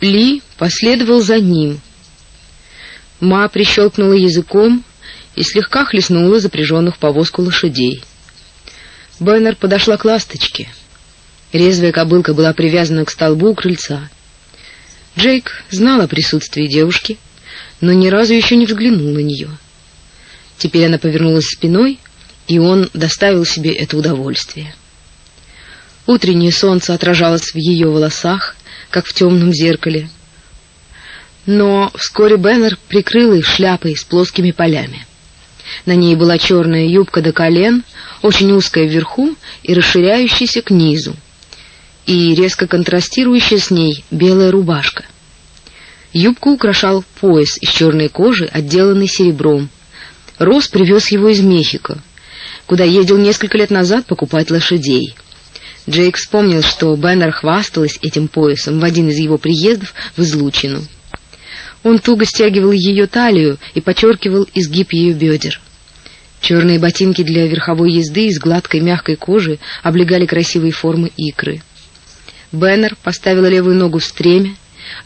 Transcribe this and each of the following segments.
Ли последовал за ним. Ма прищелкнула языком и слегка хлестнула запряженных повозку лошадей. Беннер подошла к ласточке. Резвая кобылка была привязана к столбу у крыльца. Джейк знал о присутствии девушки, но ни разу еще не взглянул на нее. Теперь она повернулась спиной, и он доставил себе это удовольствие. Утреннее солнце отражалось в ее волосах, как в темном зеркале. Но вскоре Беннер прикрыл их шляпой с плоскими полями. На ней была черная юбка до колен, очень узкая вверху и расширяющаяся к низу, и резко контрастирующая с ней белая рубашка. Юбку украшал пояс из черной кожи, отделанный серебром. Рос привез его из Мехико, куда ездил несколько лет назад покупать лошадей. Джейк вспомнил, что Беннер хвасталась этим поясом в один из его приездов в Излучину. Он туго стягивал ее талию и подчеркивал изгиб ее бедер. Черные ботинки для верховой езды из гладкой мягкой кожи облегали красивые формы икры. Беннер поставила левую ногу в стремя,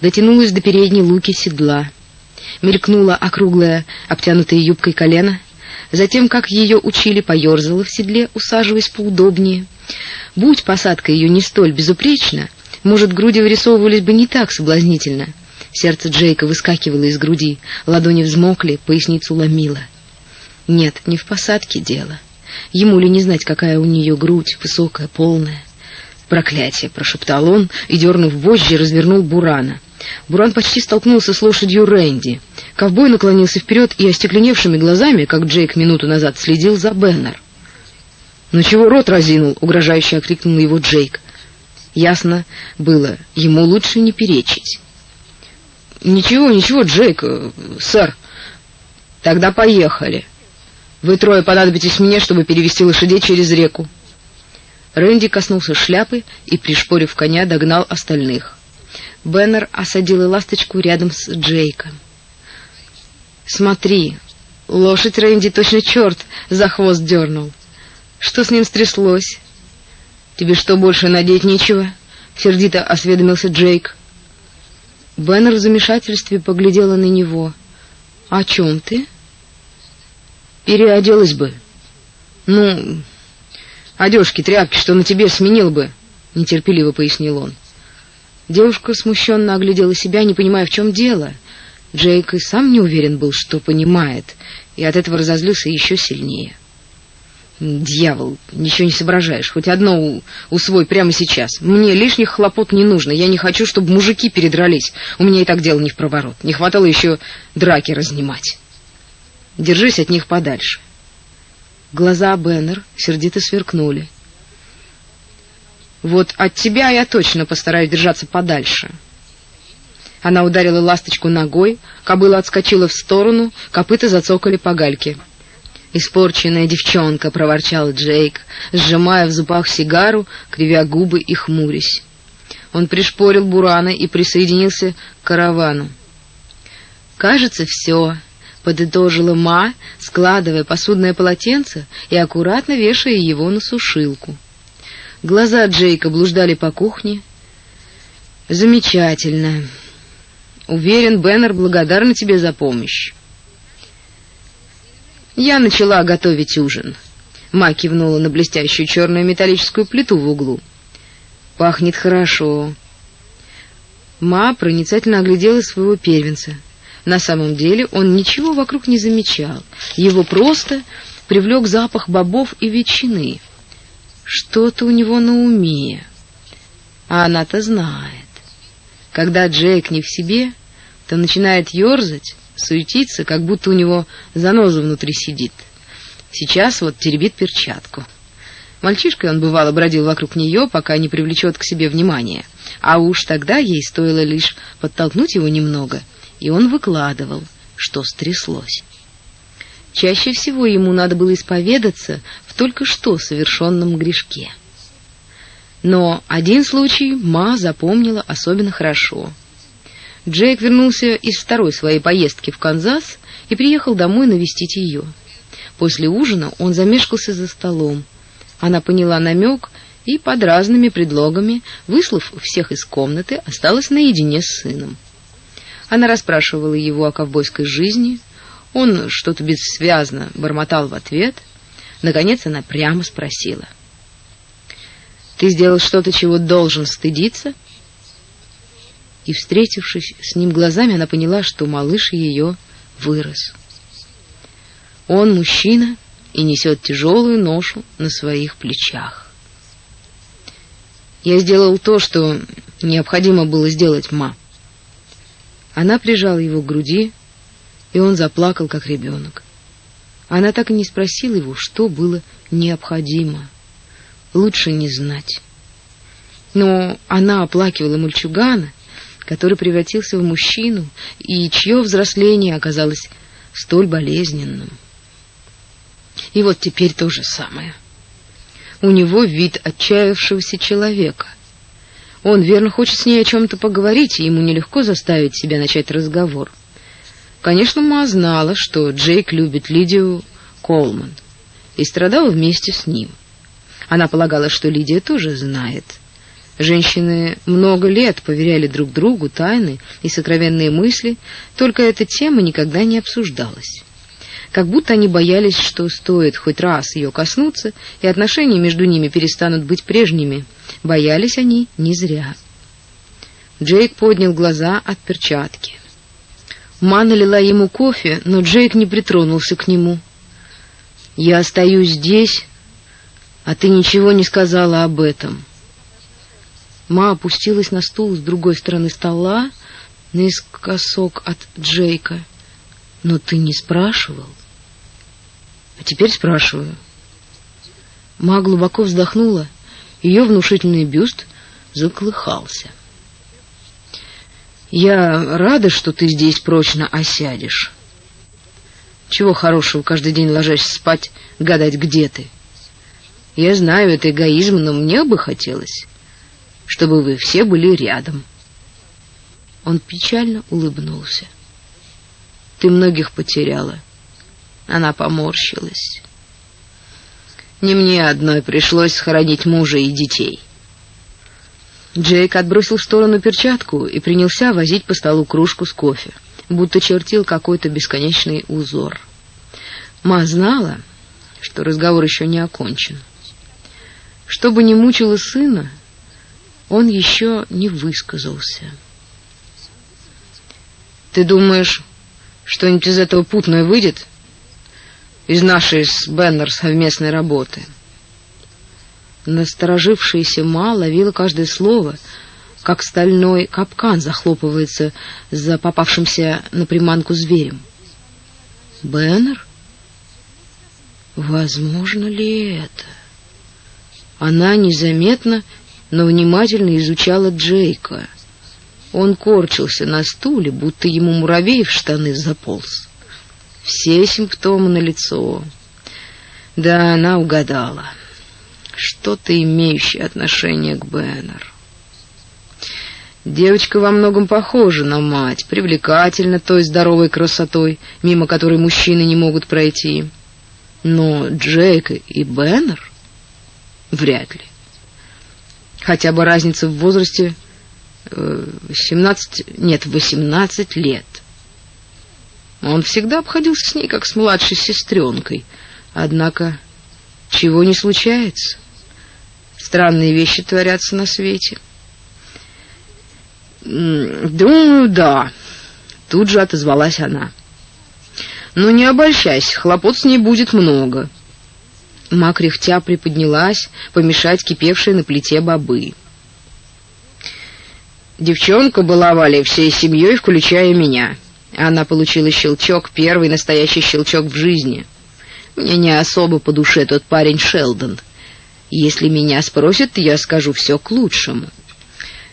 дотянулась до передней луки седла. Мелькнула округлая, обтянутая юбкой колено, затем, как ее учили, поерзала в седле, усаживаясь поудобнее. Будь посадка ее не столь безупречна, может, груди вырисовывались бы не так соблазнительно. Сердце Джейка выскакивало из груди, ладони взмокли, поясницу ломило. Нет, не в посадке дело. Ему ли не знать, какая у нее грудь, высокая, полная. «Проклятие!» — прошептал он и, дернув вожжи, развернул Бурана. Буран почти столкнулся с лошадью Рэнди. Ковбой наклонился вперед и остекленевшими глазами, как Джейк минуту назад следил за Беннер. «Ну чего рот разинул?» — угрожающе окрикнул его Джейк. Ясно было, ему лучше не перечить. «Ничего, ничего, Джейк, э, сэр. Тогда поехали. Вы трое понадобитесь мне, чтобы перевести лошадей через реку». Рэнди коснулся шляпы и, пришпорив коня, догнал остальных. Беннер осадил ласточку рядом с Джейком. «Смотри, лошадь Рэнди точно черт за хвост дернул. Что с ним стряслось?» «Тебе что, больше надеть нечего?» — сердито осведомился Джейк. Беннер в замешательстве поглядела на него. «О чем ты?» «Переоделась бы». «Ну, одежки, тряпки, что на тебе сменил бы», — нетерпеливо пояснил он. Девушка смущенно оглядела себя, не понимая, в чем дело. Джейк и сам не уверен был, что понимает, и от этого разозлился еще сильнее. Дьявол, ничего не соображаешь. Хоть одно усвой прямо сейчас. Мне лишних хлопот не нужно. Я не хочу, чтобы мужики передрались. У меня и так дело не в проворот. Не хватало еще драки разнимать. Держись от них подальше. Глаза Беннер сердито сверкнули. Вот от тебя я точно постараюсь держаться подальше. Она ударила ласточку ногой, кобыла отскочила в сторону, копыта зацокали по гальке. «Испорченная девчонка», — проворчал Джейк, сжимая в зубах сигару, кривя губы и хмурясь. Он пришпорил Бурана и присоединился к каравану. «Кажется, все», — подытожила Ма, складывая посудное полотенце и аккуратно вешая его на сушилку. Глаза Джейка блуждали по кухне. «Замечательно. Уверен, Беннер благодарна тебе за помощь». Я начала готовить ужин. Ма кивнула на блестящую черную металлическую плиту в углу. Пахнет хорошо. Ма проницательно оглядела своего первенца. На самом деле он ничего вокруг не замечал. Его просто привлек запах бобов и ветчины. Что-то у него на уме. А она-то знает. Когда Джейк не в себе, то начинает ерзать, суетится, как будто у него заноза внутри сидит. Сейчас вот теребит перчатку. Мальчишкой он бывало бродил вокруг нее, пока не привлечет к себе внимания. А уж тогда ей стоило лишь подтолкнуть его немного, и он выкладывал, что стряслось. Чаще всего ему надо было исповедаться в только что совершенном грешке. Но один случай Ма запомнила особенно хорошо — Джейк вернулся из второй своей поездки в Канзас и приехал домой навестить ее. После ужина он замешкался за столом. Она поняла намек и под разными предлогами, выслав всех из комнаты, осталась наедине с сыном. Она расспрашивала его о ковбойской жизни, он что-то бессвязно бормотал в ответ. Наконец она прямо спросила: "Ты сделал что-то, чего должен стыдиться?" И встретившись с ним глазами, она поняла, что малыш ее вырос. Он мужчина и несет тяжелую ношу на своих плечах. Я сделал то, что необходимо было сделать, ма. Она прижала его к груди, и он заплакал, как ребенок. Она так и не спросила его, что было необходимо. Лучше не знать. Но она оплакивала мальчугана, который превратился в мужчину, и чье взросление оказалось столь болезненным. И вот теперь то же самое. У него вид отчаявшегося человека. Он верно хочет с ней о чем-то поговорить, и ему нелегко заставить себя начать разговор. Конечно, Ма знала, что Джейк любит Лидию Колман и страдала вместе с ним. Она полагала, что Лидия тоже знает. Женщины много лет поверяли друг другу тайны и сокровенные мысли, только эта тема никогда не обсуждалась. Как будто они боялись, что стоит хоть раз ее коснуться, и отношения между ними перестанут быть прежними. Боялись они не зря. Джейк поднял глаза от перчатки. Ма налила ему кофе, но Джейк не притронулся к нему. «Я остаюсь здесь, а ты ничего не сказала об этом». Ма опустилась на стул с другой стороны стола, наискосок от Джейка. «Но ты не спрашивал?» «А теперь спрашиваю». Ма глубоко вздохнула, ее внушительный бюст заколыхался. Я рада, что ты здесь прочно осядешь. Чего хорошего каждый день ложась спать, гадать, где ты. Я знаю, это эгоизм, но мне бы хотелось, чтобы вы все были рядом. Он печально улыбнулся. Ты многих потеряла. Она поморщилась. Не мне одной пришлось схоронить мужа и детей. Джейк отбросил в сторону перчатку и принялся возить по столу кружку с кофе, будто чертил какой-то бесконечный узор. Ма знала, что разговор еще не окончен. Что бы ни мучило сына, он еще не высказался. «Ты думаешь, что-нибудь из этого путное выйдет? Из нашей с Беннер совместной работы?» Насторожившаяся Ма ловила каждое слово, как стальной капкан захлопывается за попавшимся на приманку зверем. Беннер? Возможно ли это? Она незаметно, но внимательно изучала Джейка. Он корчился на стуле, будто ему муравей в штаны заполз. Все симптомы на лицо. Да, она угадала что-то имеющее отношение к Беннер. Девочка во многом похожа на мать, привлекательна той здоровой красотой, мимо которой мужчины не могут пройти. Но Джейк и Беннер вряд ли. Хотя бы разница в возрасте э, семнадцать, нет, восемнадцать лет. Он всегда обходился с ней как с младшей сестренкой, однако чего не случается. Странные вещи творятся на свете. Думаю, да. Тут же отозвалась она. Но не обольщайся, хлопот с ней будет много. Ма кряхтя приподнялась, помешать кипевшей на плите бобы. Девчонка баловали всей семьей, включая меня. Она получила щелчок, первый настоящий щелчок в жизни. Мне не особо по душе тот парень Шелдон. Если меня спросят, я скажу все к лучшему.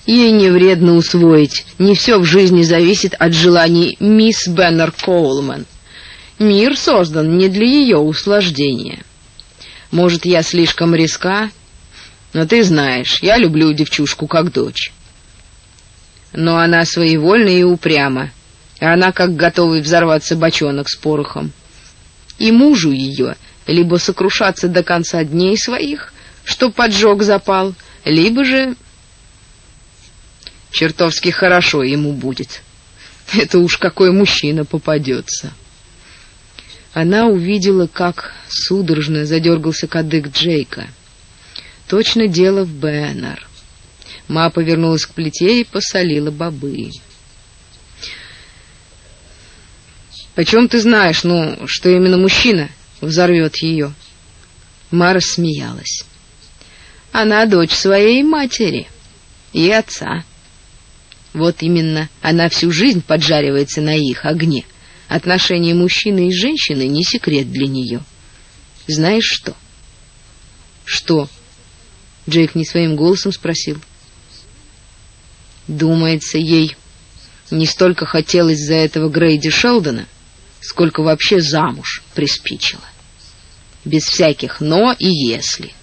Ей не вредно усвоить, не все в жизни зависит от желаний мисс Беннер Коулман. Мир создан не для ее услаждения. Может, я слишком риска, но ты знаешь, я люблю девчушку как дочь. Но она своевольна и упряма, она как готовый взорваться бочонок с порохом. И мужу ее либо сокрушаться до конца дней своих, что поджог запал, либо же чертовски хорошо ему будет. Это уж какой мужчина попадется. Она увидела, как судорожно задергался кадык Джейка. Точно дело в Беннер. Ма повернулась к плите и посолила бобы. «Почем ты знаешь, ну, что именно мужчина взорвет ее?» Ма смеялась. «Она дочь своей матери и отца. Вот именно она всю жизнь поджаривается на их огне». Отношения мужчины и женщины не секрет для нее. Знаешь что? Что? Джейк не своим голосом спросил. Думается, ей не столько хотелось за этого Грейди Шелдона, сколько вообще замуж приспичило. Без всяких «но» и «если».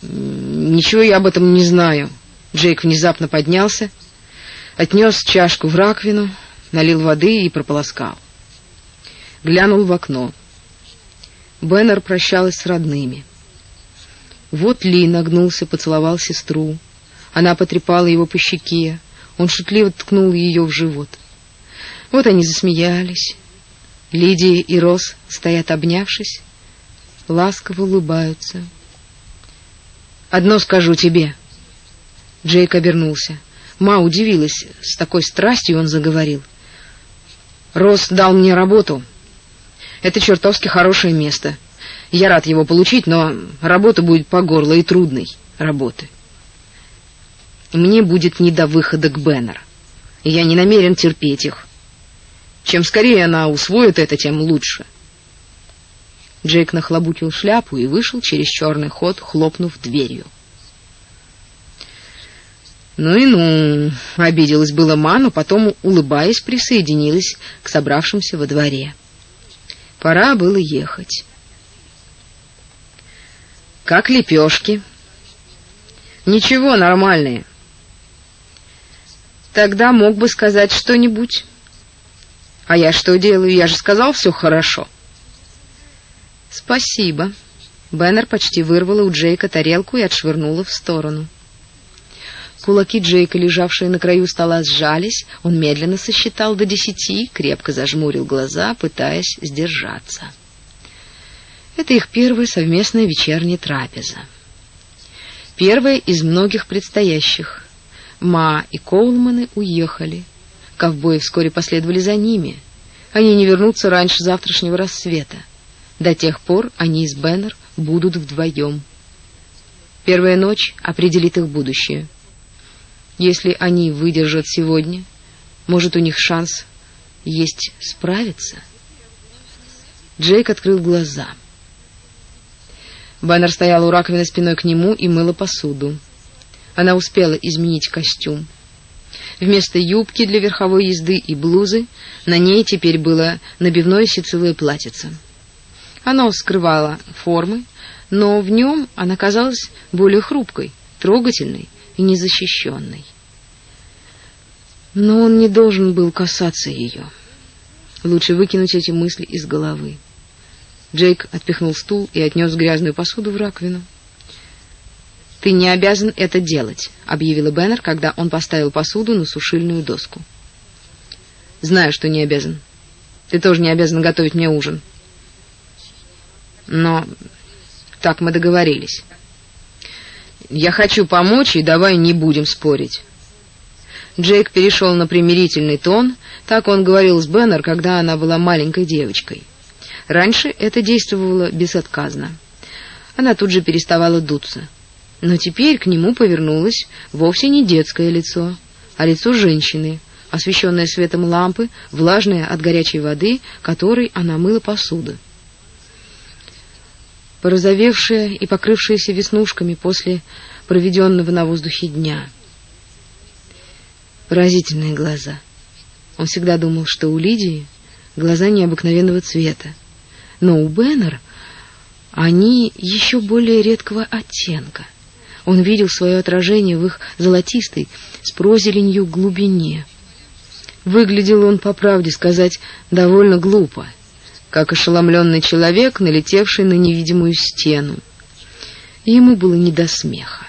«Ничего я об этом не знаю». Джейк внезапно поднялся, отнес чашку в раковину, налил воды и прополоскал. Глянул в окно. Беннер прощалась с родными. Вот Ли нагнулся, поцеловал сестру. Она потрепала его по щеке. Он шутливо ткнул ее в живот. Вот они засмеялись. Лидия и Рос стоят обнявшись, ласково улыбаются. «Одно скажу тебе». Джейк обернулся. Ма удивилась. С такой страстью он заговорил. Рос дал мне работу. Это чертовски хорошее место. Я рад его получить, но работа будет по горло и трудной работы. Мне будет не до выхода к Беннер. Я не намерен терпеть их. Чем скорее она усвоит это, тем лучше. Джейк нахлобучил шляпу и вышел через черный ход, хлопнув дверью. Ну и ну, обиделась была Ма, но потом, улыбаясь, присоединилась к собравшимся во дворе. Пора было ехать. Как лепешки. Ничего, нормальные. Тогда мог бы сказать что-нибудь. А я что делаю? Я же сказал все хорошо. Спасибо. Беннер почти вырвала у Джейка тарелку и отшвырнула в сторону. Кулаки Джейка, лежавшие на краю стола, сжались. Он медленно сосчитал до десяти, крепко зажмурил глаза, пытаясь сдержаться. Это их первая совместная вечерняя трапеза. Первая из многих предстоящих. Ма и Коулманы уехали. Ковбои вскоре последовали за ними. Они не вернутся раньше завтрашнего рассвета. До тех пор они с Беннер будут вдвоем. Первая ночь определит их будущее. Если они выдержат сегодня, может, у них шанс есть справиться. Джейк открыл глаза. Баннер стояла у раковины спиной к нему и мыла посуду. Она успела изменить костюм. Вместо юбки для верховой езды и блузы на ней теперь было набивное ситцевое платьице. Оно скрывало формы, но в нем она казалась более хрупкой, трогательной и незащищенной. Но он не должен был касаться ее. Лучше выкинуть эти мысли из головы. Джейк отпихнул стул и отнес грязную посуду в раковину. «Ты не обязан это делать», — объявила Беннер, когда он поставил посуду на сушильную доску. «Знаю, что не обязан. Ты тоже не обязан готовить мне ужин. Но так мы договорились». Я хочу помочь, и давай не будем спорить. Джейк перешел на примирительный тон, так он говорил с Беннер, когда она была маленькой девочкой. Раньше это действовало безотказно. Она тут же переставала дуться. Но теперь к нему повернулось вовсе не детское лицо, а лицо женщины, освещенное светом лампы, влажное от горячей воды, которой она мыла посуду порозовевшая и покрывшаяся веснушками после проведенного на воздухе дня. Поразительные глаза. Он всегда думал, что у Лидии глаза необыкновенного цвета, но у Беннер они еще более редкого оттенка. Он видел свое отражение в их золотистой, с прозеленью глубине. Выглядел он, по правде сказать, довольно глупо — как ошеломленный человек, налетевший на невидимую стену. ему было не до смеха.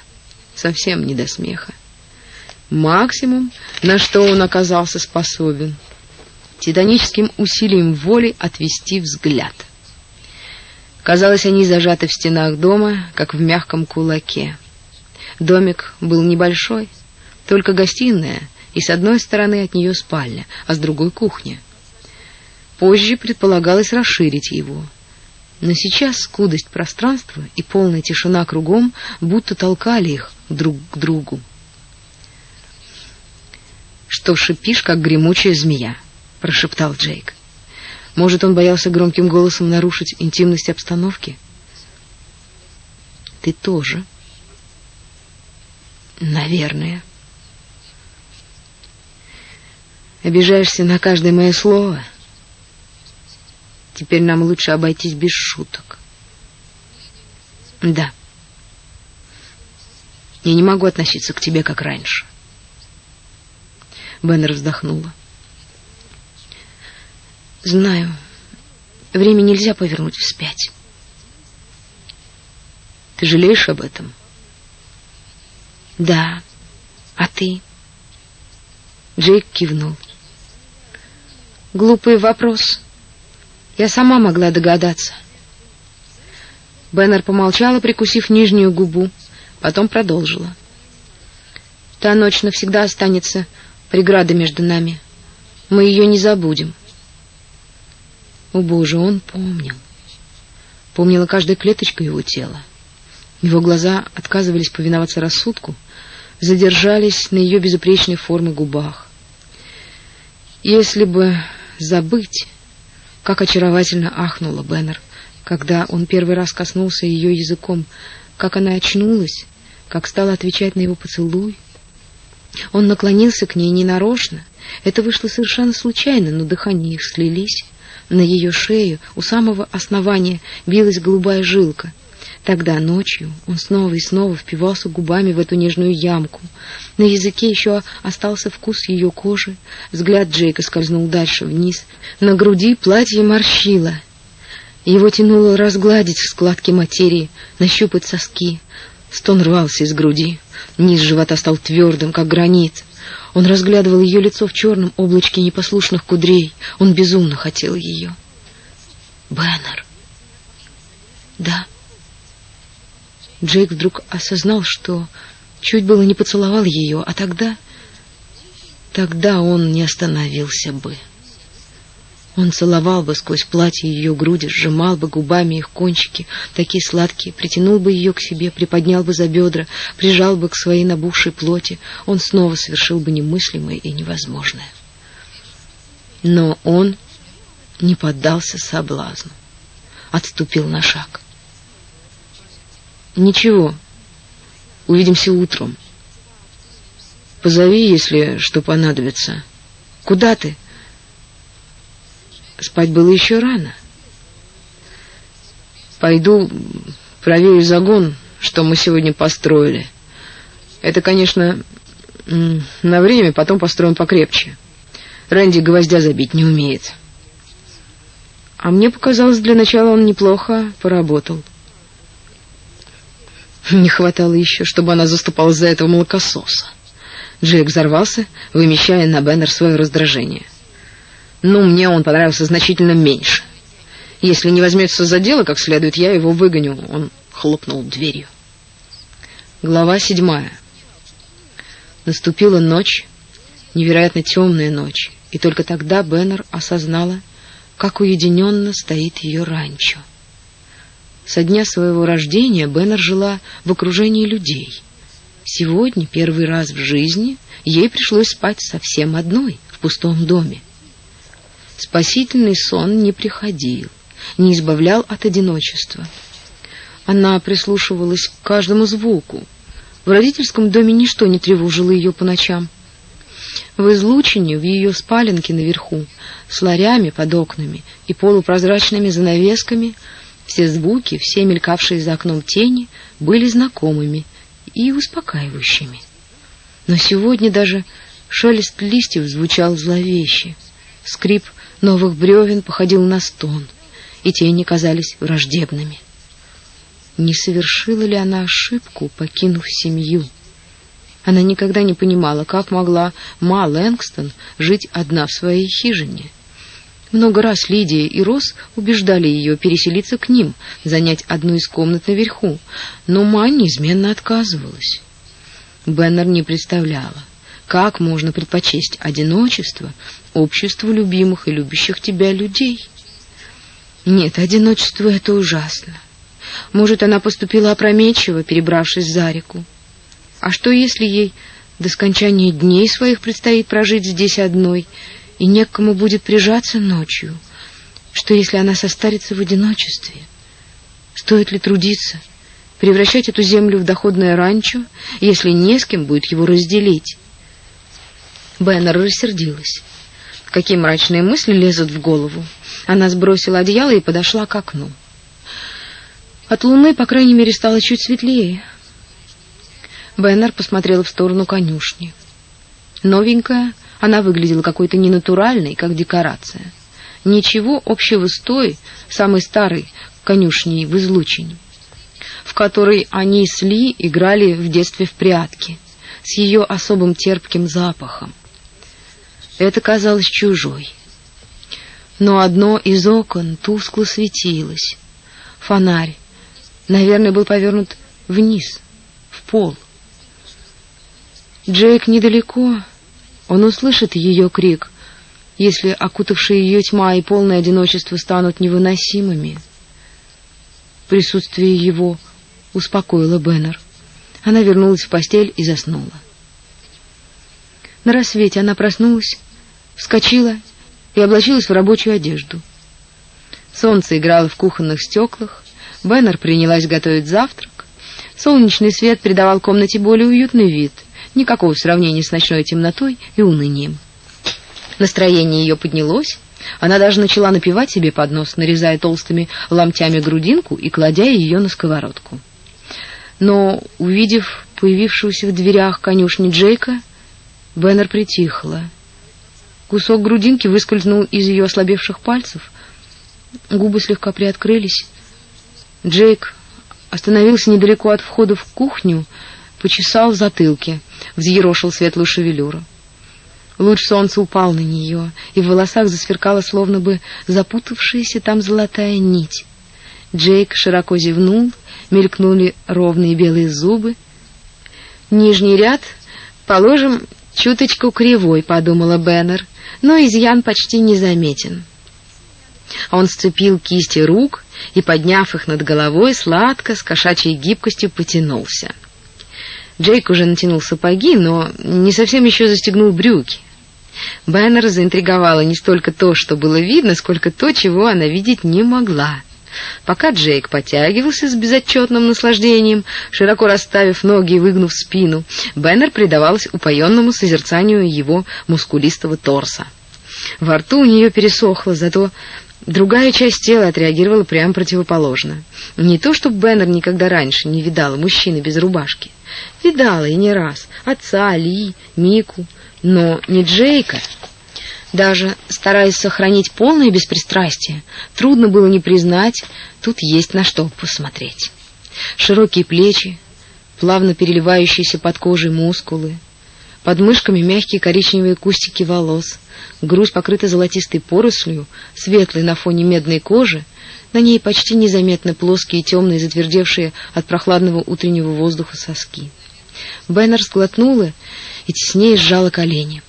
Совсем не до смеха. Максимум, на что он оказался способен, титаническим усилием воли отвести взгляд. Казалось, они зажаты в стенах дома, как в мягком кулаке. Домик был небольшой, только гостиная, и с одной стороны от нее спальня, а с другой кухня. Позже предполагалось расширить его. Но сейчас скудость пространства и полная тишина кругом будто толкали их друг к другу. «Что шипишь, как гремучая змея?» — прошептал Джейк. Может, он боялся громким голосом нарушить интимность обстановки? «Ты тоже?» «Наверное». «Обижаешься на каждое мое слово?» «Теперь нам лучше обойтись без шуток». «Да». «Я не могу относиться к тебе, как раньше». Беннер вздохнула. Знаю. Время нельзя повернуть вспять. Ты жалеешь об этом? Да. А ты? Джейк кивнул. Глупый вопрос. Я сама могла догадаться. Беннер помолчала, прикусив нижнюю губу, потом продолжила. Та ночь навсегда останется преградой между нами. Мы ее не забудем. О, Боже, он помнил. Помнила каждая клеточка его тела. Его глаза отказывались повиноваться рассудку, задержались на ее безупречной форме губах. Если бы забыть, как очаровательно ахнула Беннер, когда он первый раз коснулся ее языком, как она очнулась, как стала отвечать на его поцелуй. Он наклонился к ней ненарочно. Это вышло совершенно случайно, но дыхания их слились. На ее шею у самого основания билась голубая жилка. Тогда ночью он снова и снова впивался губами в эту нежную ямку. На языке еще остался вкус ее кожи. Взгляд Джейка скользнул дальше вниз. На груди платье морщило. Его тянуло разгладить складки материи, нащупать соски. Стон рвался из груди. Низ живота стал твердым, как гранит. Он разглядывал ее лицо в черном облачке непослушных кудрей. Он безумно хотел ее. Бэннер. Да. Джейк вдруг осознал, что чуть было не поцеловал ее, а тогда... Тогда он не остановился бы. Он целовал бы сквозь платье ее груди, сжимал бы губами их кончики, такие сладкие, притянул бы ее к себе, приподнял бы за бедра, прижал бы к своей набухшей плоти. Он снова совершил бы немыслимое и невозможное. Но он не поддался соблазну, отступил на шаг. Ничего, увидимся утром. Позови, если что понадобится. Куда ты? Спать было еще рано. Пойду проверю загон, что мы сегодня построили. Это, конечно, на время, потом построим покрепче. Рэнди гвоздя забить не умеет. А мне показалось, для начала он неплохо поработал. Не хватало еще, чтобы она заступала за этого молокососа. Джейк взорвался, вымещая на Беннер свое раздражение. Ну, мне он понравился значительно меньше. Если не возьмется за дело как следует, я его выгоню. Он хлопнул дверью. Глава седьмая. Наступила ночь, невероятно темная ночь, и только тогда Беннер осознала, как уединенно стоит ее ранчо. Со дня своего рождения Беннер жила в окружении людей. Сегодня, первый раз в жизни, ей пришлось спать совсем одной в пустом доме. Спасительный сон не приходил, не избавлял от одиночества. Она прислушивалась к каждому звуку. В родительском доме ничто не тревожило ее по ночам. В излучине, в ее спаленке наверху, с ларями под окнами и полупрозрачными занавесками, все звуки, все мелькавшие за окном тени, были знакомыми и успокаивающими. Но сегодня даже шелест листьев звучал зловеще. Скрип новых бревен походил на стон, и тени казались враждебными. не совершила ли она ошибку, покинув семью. Она никогда не понимала, как могла Ма Лэнгстон жить одна в своей хижине. Много раз Лидия и Рос убеждали ее переселиться к ним, занять одну из комнат наверху, но Ма неизменно отказывалась. Беннер не представляла, как можно предпочесть одиночество обществу любимых и любящих тебя людей. Нет, одиночество — это ужасно. Может, она поступила опрометчиво, перебравшись за реку. А что, если ей до скончания дней своих предстоит прожить здесь одной, и некому будет прижаться ночью? Что, если она состарится в одиночестве? Стоит ли трудиться, превращать эту землю в доходное ранчо, если не с кем будет его разделить? Беннер рассердилась. Какие мрачные мысли лезут в голову. Она сбросила одеяло и подошла к окну. От луны, по крайней мере, стало чуть светлее. Беннер посмотрела в сторону конюшни. Новенькая, она выглядела какой-то ненатуральной, как декорация. Ничего общего с той, самой старой конюшней в излучине, в которой они с Ли играли в детстве в прятки, с ее особым терпким запахом. Это казалось чужой. Но одно из окон тускло светилось. Фонарь, наверное, был повернут вниз, в пол. Джейк недалеко. Он услышит ее крик, если окутавшая ее тьма и полное одиночество станут невыносимыми. Присутствие его успокоило Беннер. Она вернулась в постель и заснула. На рассвете она проснулась, вскочила и облачилась в рабочую одежду. Солнце играло в кухонных стеклах, Беннер принялась готовить завтрак. Солнечный свет придавал комнате более уютный вид — Никакого сравнения с ночной темнотой и унынием. Настроение ее поднялось, она даже начала напевать себе под нос, нарезая толстыми ломтями грудинку и кладя ее на сковородку. Но, увидев появившуюся в дверях конюшни Джейка, Беннер притихла. Кусок грудинки выскользнул из ее ослабевших пальцев. Губы слегка приоткрылись. Джейк остановился недалеко от входа в кухню, почесал в затылке — взъерошил светлую шевелюру. Луч солнца упал на нее, и в волосах засверкала словно бы запутавшаяся там золотая нить. Джейк широко зевнул, мелькнули ровные белые зубы. Нижний ряд, положим, чуточку кривой, подумала Беннер, но изъян почти не заметен. Он сцепил кисти рук и, подняв их над головой, сладко, с кошачьей гибкостью потянулся. Джейк уже натянул сапоги, но не совсем еще застегнул брюки. Бэннер заинтриговала не столько то, что было видно, сколько то, чего она видеть не могла. Пока Джейк потягивался с безотчетным наслаждением, широко расставив ноги и выгнув спину, Бэннер предавалась упоенному созерцанию его мускулистого торса. Во рту у нее пересохло, зато другая часть тела отреагировала прямо противоположно. Не то, чтобы Бэннер никогда раньше не видала мужчины без рубашки. Видала и не раз отца, Ли, Мику, но не Джейка. Даже стараясь сохранить полное беспристрастие, трудно было не признать, тут есть на что посмотреть. Широкие плечи, плавно переливающиеся под кожей мускулы, под мышками мягкие коричневые кустики волос, грудь покрыта золотистой порослью, светлой на фоне медной кожи, на ней почти незаметны плоские, темные, затвердевшие от прохладного утреннего воздуха соски. Беннер сглотнула и теснее сжала колени.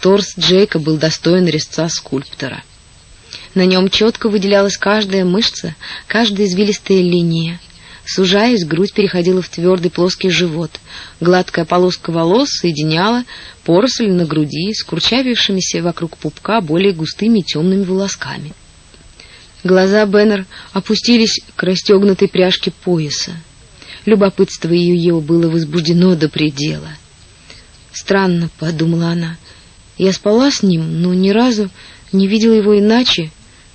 Торс Джейка был достоин резца скульптора. На нем четко выделялась каждая мышца, каждая извилистая линия. Сужаясь, грудь переходила в твердый плоский живот. Гладкая полоска волос соединяла поросль на груди с курчавившимися вокруг пупка более густыми темными волосками. Глаза Беннер опустились к расстегнутой пряжке пояса. Любопытство ее было возбуждено до предела. Странно, подумала она. Я спала с ним, но ни разу не видела его иначе,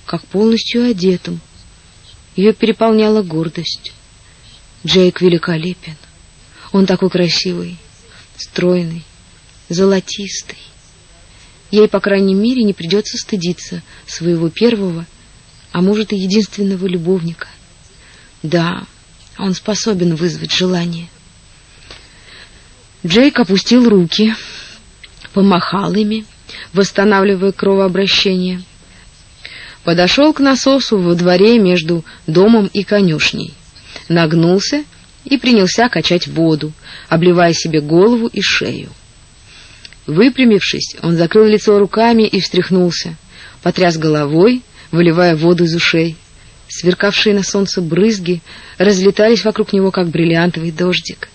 как полностью одетым. Ее переполняла гордость. Джейк великолепен. Он такой красивый, стройный, золотистый. Ей, по крайней мере, не придется стыдиться своего первого а может и единственного любовника. Да, Он способен вызвать желание. Джейк опустил руки, помахал ими, восстанавливая кровообращение. Подошел к насосу во дворе между домом и конюшней. Нагнулся и принялся качать воду, обливая себе голову и шею. Выпрямившись, он закрыл лицо руками и встряхнулся, потряс головой, выливая воду из ушей. Сверкавшие на солнце брызги разлетались вокруг него, как бриллиантовый дождик.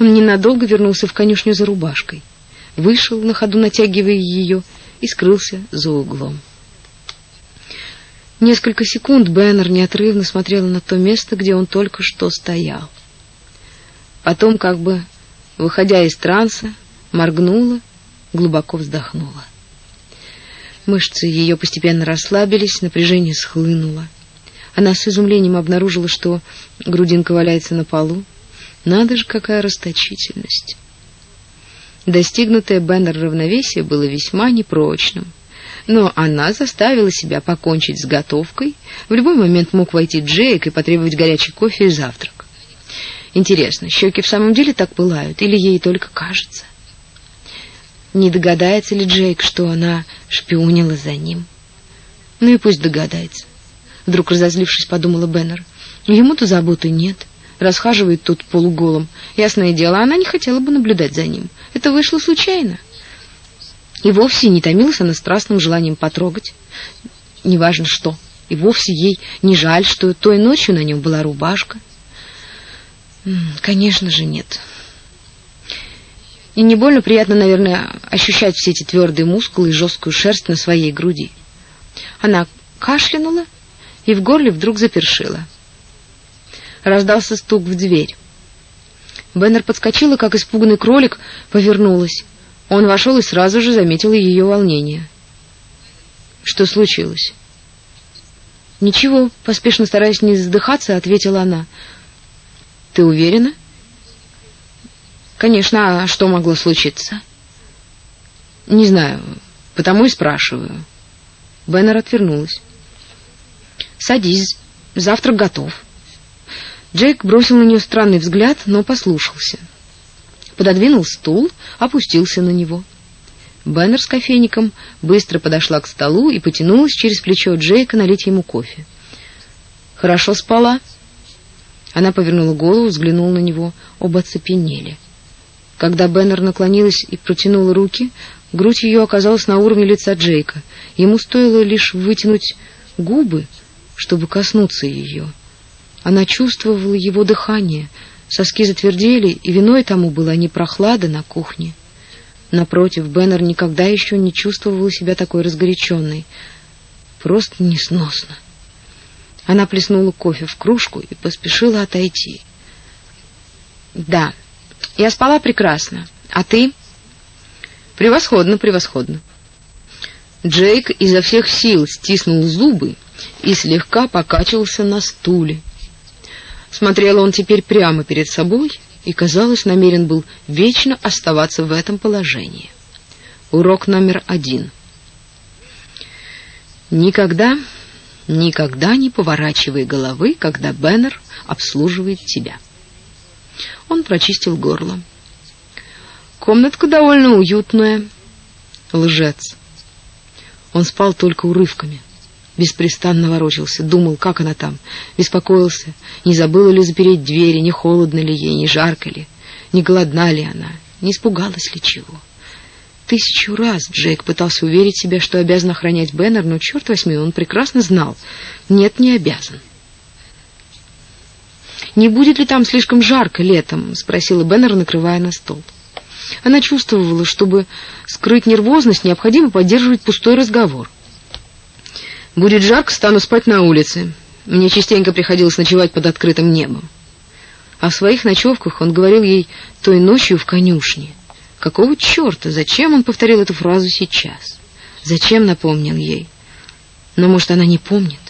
Он ненадолго вернулся в конюшню за рубашкой, вышел на ходу, натягивая ее, и скрылся за углом. Несколько секунд Беннер неотрывно смотрел на то место, где он только что стоял. Потом, как бы выходя из транса, моргнула, глубоко вздохнула. Мышцы ее постепенно расслабились, напряжение схлынуло. Она с изумлением обнаружила, что грудинка валяется на полу. Надо же, какая расточительность! Достигнутое Беннер равновесие было весьма непрочным но она заставила себя покончить с готовкой. В любой момент мог войти Джейк и потребовать горячий кофе и завтрак. Интересно, щеки в самом деле так пылают или ей только кажется? Не догадается ли Джейк, что она шпионила за ним? Ну и пусть догадается. Вдруг разозлившись, подумала Беннер. Ему-то заботы нет. Расхаживает тут полуголым. Ясное дело, она не хотела бы наблюдать за ним. Это вышло случайно. И вовсе не томилась она страстным желанием потрогать, неважно что. И вовсе ей не жаль, что той ночью на нем была рубашка. Конечно же, нет. И не больно приятно, наверное, ощущать все эти твердые мускулы и жесткую шерсть на своей груди. Она кашлянула и в горле вдруг запершила. Раздался стук в дверь. Беннер подскочила, как испуганный кролик, повернулась. Он вошел и сразу же заметил ее волнение. Что случилось? Ничего, поспешно стараясь не задыхаться, ответила она. Ты уверена? Конечно, а что могло случиться? Не знаю, потому и спрашиваю. Беннер отвернулась. Садись, завтрак готов. Джейк бросил на нее странный взгляд, но послушался пододвинул стул, опустился на него. Беннер с кофейником быстро подошла к столу и потянулась через плечо Джейка налить ему кофе. Хорошо спала. Она повернула голову, взглянула на него, оба оцепенели. Когда Беннер наклонилась и протянула руки, грудь ее оказалась на уровне лица Джейка. Ему стоило лишь вытянуть губы, чтобы коснуться ее. Она чувствовала его дыхание, Соски затвердели, и виной тому была не прохлада на кухне. Напротив, Беннер никогда еще не чувствовала себя такой разгоряченной. Просто несносно. Она плеснула кофе в кружку и поспешила отойти. «Да, я спала прекрасно. А ты?» «Превосходно, превосходно». Джейк изо всех сил стиснул зубы и слегка покачивался на стуле. Смотрел он теперь прямо перед собой и, казалось, намерен был вечно оставаться в этом положении. Урок номер один. Никогда, никогда не поворачивай головы, когда Беннер обслуживает тебя. Он прочистил горло. Комнатка довольно уютная. Лжец. Он спал только урывками беспрестанно ворочался, думал, как она там, беспокоился, не забыла ли запереть двери, не холодно ли ей, не жарко ли, не голодна ли она, не испугалась ли чего. Тысячу раз Джейк пытался уверить себя, что обязан охранять Беннер, но, черт возьми, он прекрасно знал, нет, не обязан. «Не будет ли там слишком жарко летом?» — спросила Беннер, накрывая на стол. Она чувствовала, чтобы скрыть нервозность, необходимо поддерживать пустой разговор. Будет жарко, стану спать на улице. Мне частенько приходилось ночевать под открытым небом. А в своих ночевках он говорил ей той ночью в конюшне. Какого черта? Зачем он повторил эту фразу сейчас? Зачем напомнил ей? Но, может, она не помнит?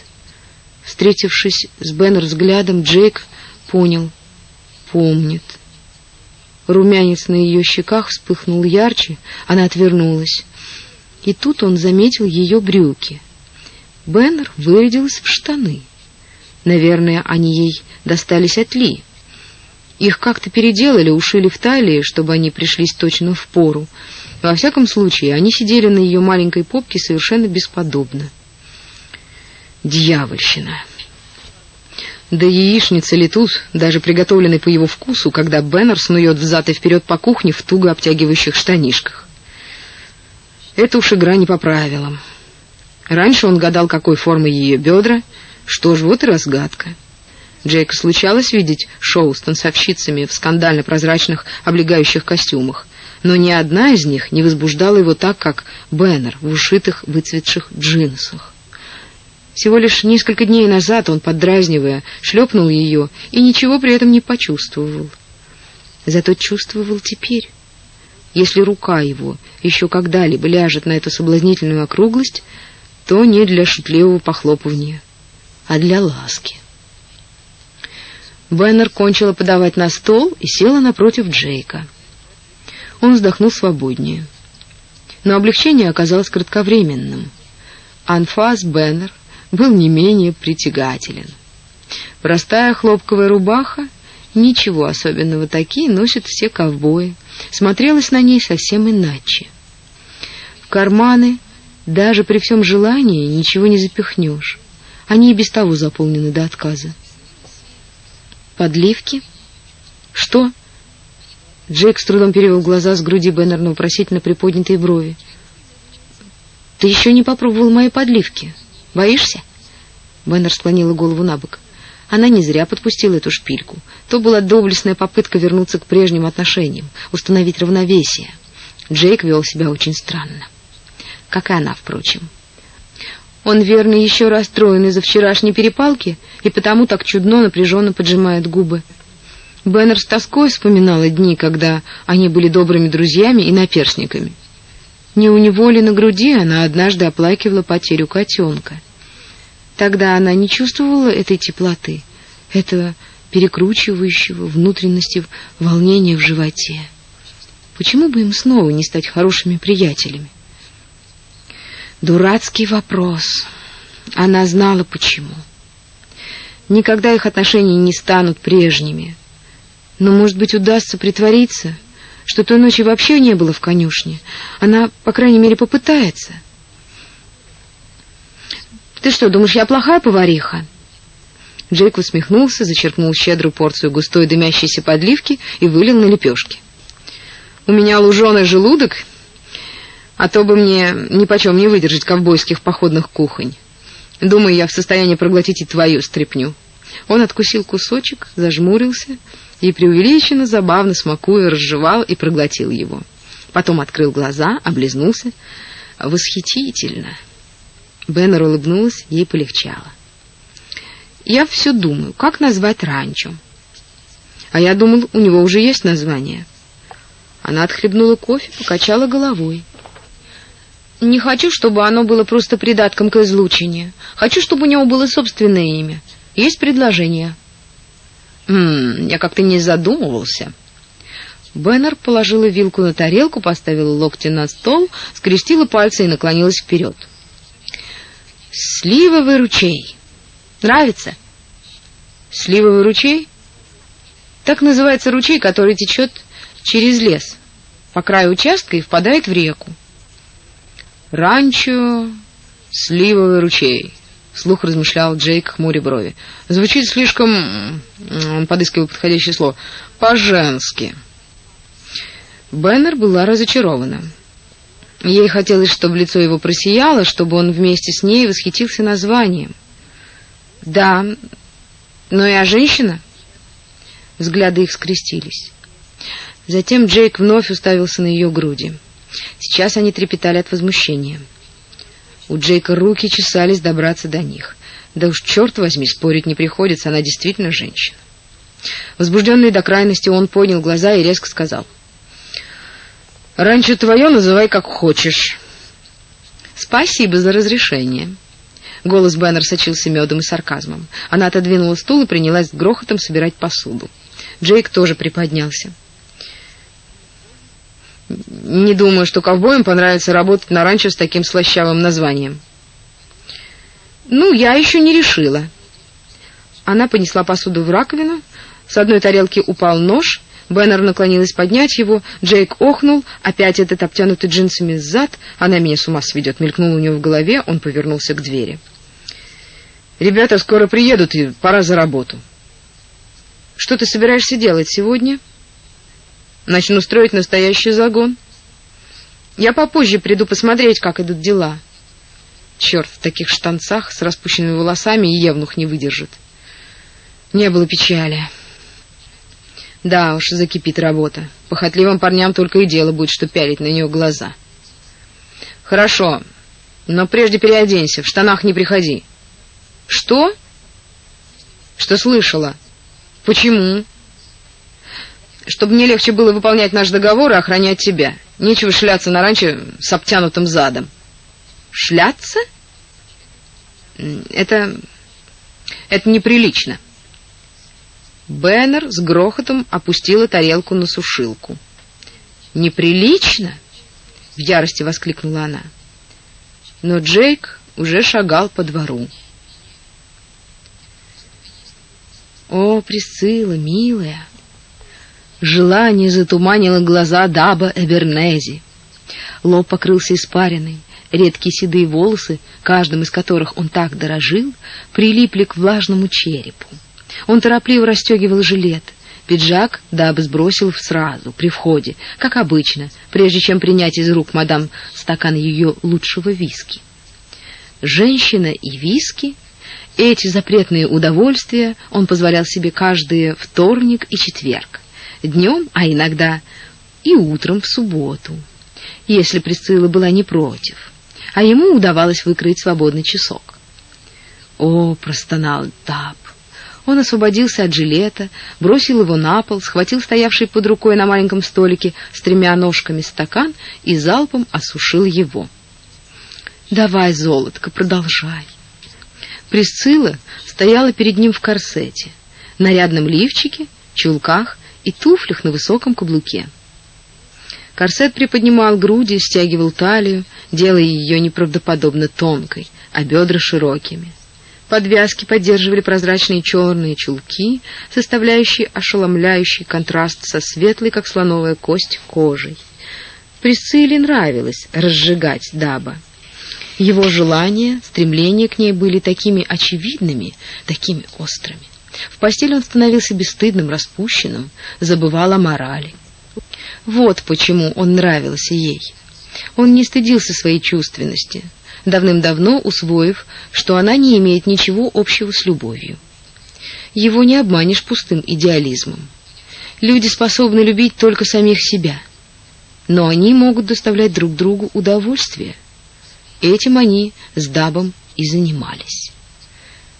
Встретившись с Беннер взглядом, Джейк понял. Помнит. Румянец на ее щеках вспыхнул ярче, она отвернулась. И тут он заметил ее брюки — Беннер вырядилась в штаны. Наверное, они ей достались от Ли. Их как-то переделали, ушили в талии, чтобы они пришлись точно в пору. Во всяком случае, они сидели на ее маленькой попке совершенно бесподобно. Дьявольщина. Да яичница летус, даже приготовленный по его вкусу, когда Беннер снует взад и вперед по кухне в туго обтягивающих штанишках. Это уж игра не по правилам. Раньше он гадал, какой формы ее бедра, что ж, вот и разгадка. Джейку случалось видеть шоу с танцовщицами в скандально прозрачных облегающих костюмах, но ни одна из них не возбуждала его так, как Беннер в ушитых выцветших джинсах. Всего лишь несколько дней назад он, поддразнивая, шлепнул ее и ничего при этом не почувствовал. Зато чувствовал теперь. Если рука его еще когда-либо ляжет на эту соблазнительную округлость, то не для шутливого похлопывания, а для ласки. Беннер кончила подавать на стол и села напротив Джейка. Он вздохнул свободнее. Но облегчение оказалось кратковременным. Анфас Беннер был не менее притягателен. Простая хлопковая рубаха, ничего особенного такие носят все ковбои, смотрелась на ней совсем иначе. В карманы, даже при всем желании, ничего не запихнешь. Они и без того заполнены до отказа. Подливки? Что? Джек с трудом перевел глаза с груди Беннер на вопросительно приподнятые брови. Ты еще не попробовал мои подливки? Боишься? Беннер склонила голову на бок. Она не зря подпустила эту шпильку. То была доблестная попытка вернуться к прежним отношениям, установить равновесие. Джейк вел себя очень странно. Как и она, впрочем. Он, верно, еще расстроен из-за вчерашней перепалки и потому так чудно напряженно поджимает губы. Беннер с тоской вспоминала дни, когда они были добрыми друзьями и наперсниками. Не у него ли на груди она однажды оплакивала потерю котенка. Тогда она не чувствовала этой теплоты, этого перекручивающего внутренности волнения в животе. Почему бы им снова не стать хорошими приятелями? Дурацкий вопрос. Она знала почему. Никогда их отношения не станут прежними. Но, может быть, удастся притвориться, что той ночи вообще не было в конюшне. Она, по крайней мере, попытается. Ты что, думаешь, я плохая повариха? Джейк усмехнулся, зачерпнул щедрую порцию густой дымящейся подливки и вылил на лепешки. У меня луженый желудок, а то бы мне ни почем не выдержать ковбойских походных кухонь. Думаю, я в состоянии проглотить и твою стряпню. Он откусил кусочек, зажмурился и преувеличенно забавно смакуя разжевал и проглотил его. Потом открыл глаза, облизнулся. Восхитительно. Беннер улыбнулась, ей полегчало. Я все думаю, как назвать ранчо. А я думал, у него уже есть название. Она отхлебнула кофе, покачала головой. Не хочу, чтобы оно было просто придатком к излучине. Хочу, чтобы у него было собственное имя. Есть предложение. Хм, я как-то не задумывался. Беннер положила вилку на тарелку, поставила локти на стол, скрестила пальцы и наклонилась вперед. Сливовый ручей. Нравится? Сливовый ручей? Так называется ручей, который течет через лес по краю участка и впадает в реку. Ранчо, сливовый ручей. Слух размышлял Джейк, хмуря брови. Звучит слишком, он подыскивал подходящее слово, по-женски. Беннер была разочарована. Ей хотелось, чтобы лицо его просияло, чтобы он вместе с ней восхитился названием. Да, но и а женщина? Взгляды их скрестились. Затем Джейк вновь уставился на ее груди. Сейчас они трепетали от возмущения. У Джейка руки чесались добраться до них. Да уж, черт возьми, спорить не приходится, она действительно женщина. Возбужденный до крайности, он поднял глаза и резко сказал. «Раньше твое называй как хочешь». «Спасибо за разрешение». Голос Беннер сочился медом и сарказмом. Она отодвинула стул и принялась с грохотом собирать посуду. Джейк тоже приподнялся. Не думаю, что ковбоям понравится работать на ранчо с таким слащавым названием. Ну, я еще не решила. Она понесла посуду в раковину, с одной тарелки упал нож, Беннер наклонилась поднять его, Джейк охнул, опять этот обтянутый джинсами зад, она меня с ума сведет, мелькнула у него в голове, он повернулся к двери. «Ребята скоро приедут, и пора за работу». «Что ты собираешься делать сегодня?» «Начну строить настоящий загон». «Я попозже приду посмотреть, как идут дела». Черт, в таких штанцах с распущенными волосами и евнух не выдержит. Не было печали. Да уж, закипит работа. Похотливым парням только и дело будет, что пялить на нее глаза. Хорошо, но прежде переоденься, в штанах не приходи. Что? Что слышала? Почему? Чтобы мне легче было выполнять наш договор и охранять тебя. Нечего шляться на ранчо с обтянутым задом. Шляться? Это... это неприлично. — Беннер с грохотом опустила тарелку на сушилку. «Неприлично!» — в ярости воскликнула она. Но Джейк уже шагал по двору. «О, Присцилла, милая!» Желание затуманило глаза Даба Эбернези. Лоб покрылся испариной, редкие седые волосы, каждым из которых он так дорожил, прилипли к влажному черепу. Он торопливо расстегивал жилет. Пиджак Даб сбросил сразу, при входе, как обычно, прежде чем принять из рук мадам стакан ее лучшего виски. Женщина и виски — эти запретные удовольствия он позволял себе каждый вторник и четверг, днем, а иногда и утром в субботу, если Присцилла была не против, а ему удавалось выкроить свободный часок. «О!» — простонал Даб. Он освободился от жилета, бросил его на пол, схватил стоявший под рукой на маленьком столике с тремя ножками стакан и залпом осушил его. «Давай, золотко, продолжай». Присцилла стояла перед ним в корсете, нарядном лифчике, чулках и туфлях на высоком каблуке. Корсет приподнимал груди, стягивал талию, делая ее неправдоподобно тонкой, а бедра широкими. Подвязки поддерживали прозрачные черные чулки, составляющие ошеломляющий контраст со светлой, как слоновая кость, кожей. Присцилле нравилось разжигать даба. Его желания, стремления к ней были такими очевидными, такими острыми. В постели он становился бесстыдным, распущенным, забывал о морали. Вот почему он нравился ей. Он не стыдился своей чувственности, давным-давно усвоив, что она не имеет ничего общего с любовью. Его не обманешь пустым идеализмом. Люди способны любить только самих себя, но они могут доставлять друг другу удовольствие. Этим они с Дабом и занимались.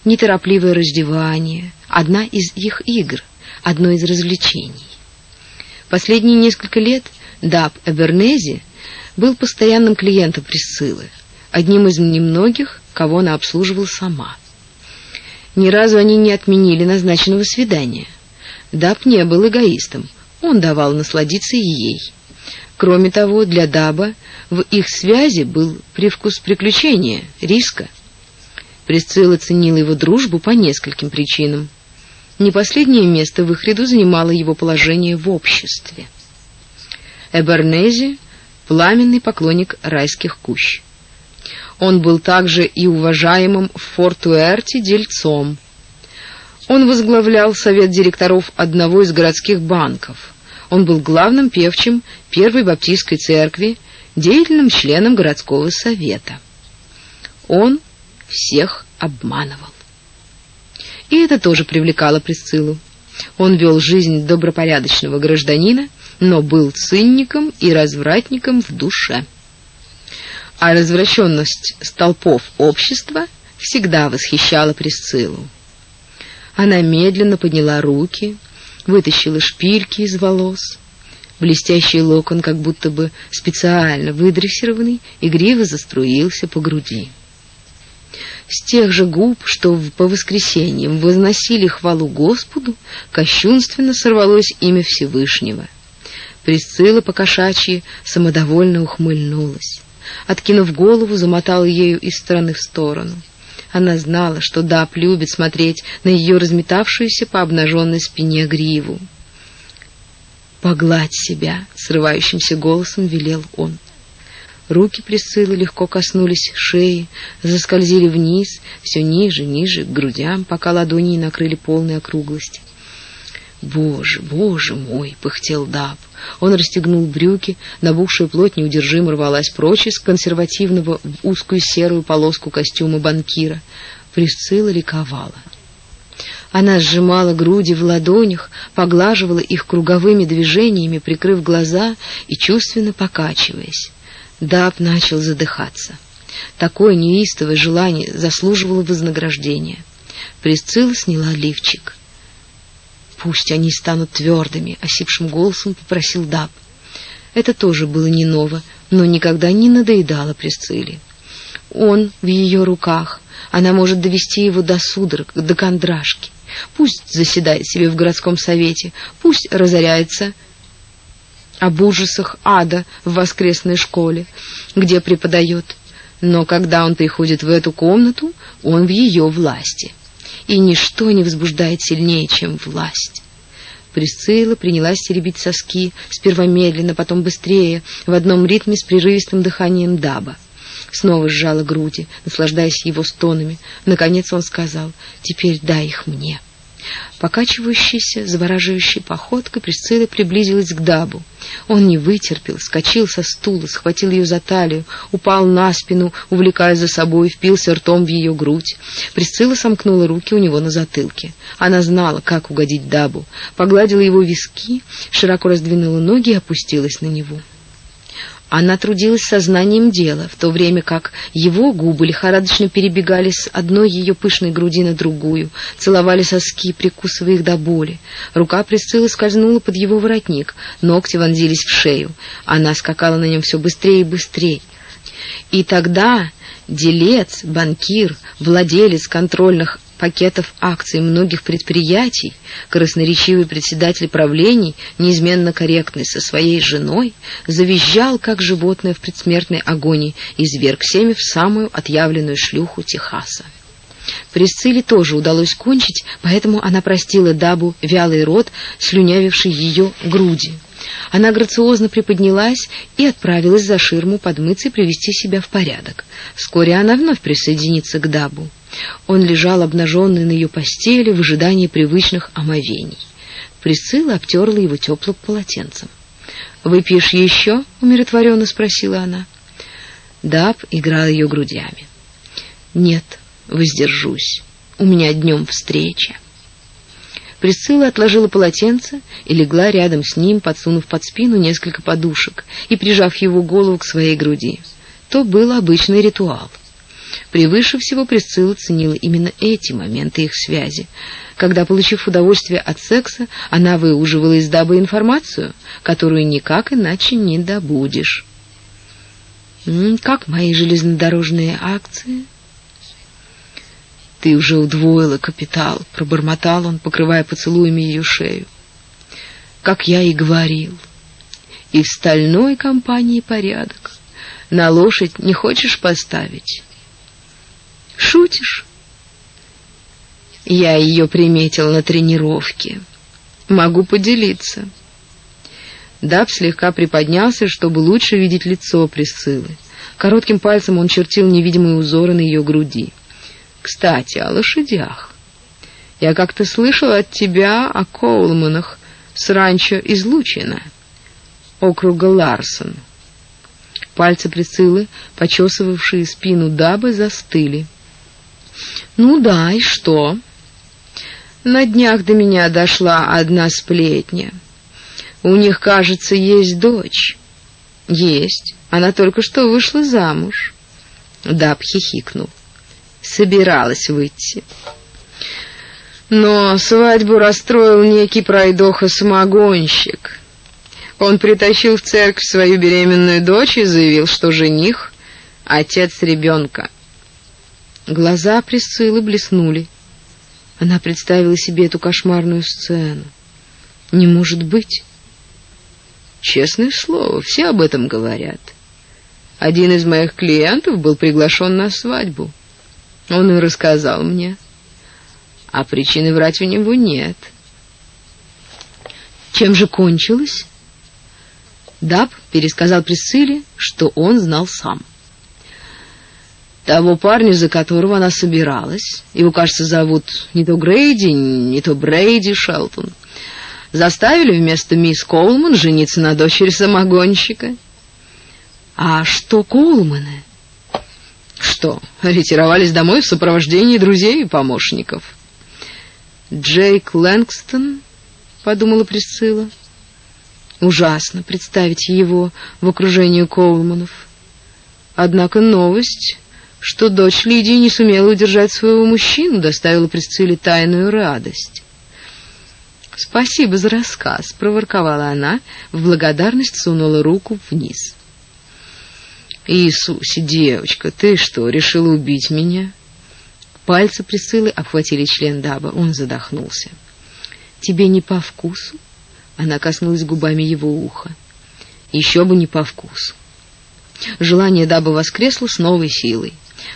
Неторопливое раздевание — одна из их игр, одно из развлечений. Последние несколько лет Даб Эбернези был постоянным клиентом Присциллы — одним из немногих, кого она обслуживала сама. Ни разу они не отменили назначенного свидания. Даб не был эгоистом, он давал насладиться и ей. Кроме того, для Даба в их связи был привкус приключения, риска. Присцилла ценила его дружбу по нескольким причинам. Не последнее место в их ряду занимало его положение в обществе. Эбернези — пламенный поклонник райских кущ. Он был также и уважаемым в Форт-Уэрте дельцом. Он возглавлял совет директоров одного из городских банков. Он был главным певчим Первой Баптистской церкви, деятельным членом городского совета. Он всех обманывал. И это тоже привлекало Присциллу. Он вел жизнь добропорядочного гражданина, но был цинником и развратником в душе а развращенность столпов общества всегда восхищала Присциллу. Она медленно подняла руки, вытащила шпильки из волос. Блестящий локон, как будто бы специально выдрессированный, игриво заструился по груди. С тех же губ, что по воскресеньям возносили хвалу Господу, кощунственно сорвалось имя Всевышнего. Присцилла покошачьи самодовольно ухмыльнулась откинув голову, замотал ею из стороны в сторону. Она знала, что Даб любит смотреть на ее разметавшуюся по обнаженной спине гриву. «Погладь себя!» — срывающимся голосом велел он. Руки Присциллы легко коснулись шеи, заскользили вниз, все ниже, ниже, к грудям, пока ладони не накрыли полной округлости. «Боже, боже мой!» — пыхтел Даб. Он расстегнул брюки, набухшая плоть неудержимо рвалась прочь из консервативного в узкую серую полоску костюма банкира. Присцилла ликовала. Она сжимала груди в ладонях, поглаживала их круговыми движениями, прикрыв глаза и чувственно покачиваясь. Даб начал задыхаться. Такое неистовое желание заслуживало вознаграждения. Присцилла сняла лифчик. Пусть они станут твердыми, осипшим голосом попросил Даб. Это тоже было не ново, но никогда не надоедало Присцилле. Он в ее руках, она может довести его до судорог, до кондрашки. Пусть заседает себе в городском совете, пусть разоряется об ужасах ада в воскресной школе, где преподает. Но когда он приходит в эту комнату, он в ее власти и ничто не возбуждает сильнее, чем власть. Присцилла принялась теребить соски, сперва медленно, потом быстрее, в одном ритме с прерывистым дыханием даба. Снова сжала груди, наслаждаясь его стонами. Наконец он сказал, «Теперь дай их мне». Покачивающейся, завораживающей походкой Присцилла приблизилась к Дабу. Он не вытерпел, скочил со стула, схватил ее за талию, упал на спину, увлекая за собой, впился ртом в ее грудь. Присцилла сомкнула руки у него на затылке. Она знала, как угодить Дабу, погладила его виски, широко раздвинула ноги и опустилась на него. Она трудилась сознанием дела, в то время как его губы лихорадочно перебегали с одной ее пышной груди на другую, целовали соски, прикусывая их до боли. Рука Присциллы скользнула под его воротник, ногти вонзились в шею. Она скакала на нем все быстрее и быстрее. И тогда делец, банкир, владелец контрольных пакетов акций многих предприятий, красноречивый председатель правлений, неизменно корректный со своей женой, завизжал, как животное в предсмертной агонии, и зверг всеми в самую отъявленную шлюху Техаса. Присцилле тоже удалось кончить, поэтому она простила Дабу вялый рот, слюнявивший ее груди. Она грациозно приподнялась и отправилась за ширму подмыться и привести себя в порядок. Вскоре она вновь присоединится к Дабу. Он лежал обнаженный на ее постели в ожидании привычных омовений. Присцилла обтерла его теплым полотенцем. «Выпьешь еще?» — умиротворенно спросила она. Даб играл ее грудями. «Нет, воздержусь. У меня днем встреча». Присцилла отложила полотенце и легла рядом с ним, подсунув под спину несколько подушек и прижав его голову к своей груди. То был обычный ритуал. Превыше всего Присцилла ценила именно эти моменты их связи, когда, получив удовольствие от секса, она выуживала из дабы информацию, которую никак иначе не добудешь. «Как мои железнодорожные акции?» «Ты уже удвоила капитал», — пробормотал он, покрывая поцелуями ее шею. «Как я и говорил. И в стальной компании порядок. На лошадь не хочешь поставить?» «Шутишь?» «Я ее приметил на тренировке. Могу поделиться». Даб слегка приподнялся, чтобы лучше видеть лицо Присциллы. Коротким пальцем он чертил невидимые узоры на ее груди. Кстати, о лошадях. Я как-то слышал от тебя о Коулманах с ранчо излучено, округа Ларсон. Пальцы Присциллы, почесывавшие спину Дабы, застыли. Ну да, и что? На днях до меня дошла одна сплетня. У них, кажется, есть дочь. Есть. Она только что вышла замуж. Даб хихикнул собиралась выйти. Но свадьбу расстроил некий пройдоха-самогонщик. Он притащил в церковь свою беременную дочь и заявил, что жених — отец ребенка. Глаза Присциллы блеснули. Она представила себе эту кошмарную сцену. Не может быть. Честное слово, все об этом говорят. Один из моих клиентов был приглашен на свадьбу. Он и рассказал мне. А причины врать у него нет. Чем же кончилось? Даб пересказал Присцилле, что он знал сам. Того парня, за которого она собиралась, его, кажется, зовут не то Грейди, не то Брейди Шелтон, заставили вместо мисс Колман жениться на дочери самогонщика. А что Колманы? Что, ретировались домой в сопровождении друзей и помощников? Джейк Лэнгстон, подумала Присцилла. Ужасно представить его в окружении Коулманов. Однако новость, что дочь Лидии не сумела удержать своего мужчину, доставила Присцилле тайную радость. «Спасибо за рассказ», — проворковала она, в благодарность сунула руку вниз. «Иисусе, девочка, ты что, решила убить меня?» Пальцы Присциллы обхватили член Даба, он задохнулся. «Тебе не по вкусу?» Она коснулась губами его уха. Еще бы не по вкусу. Желание Даба воскресло с новой силой.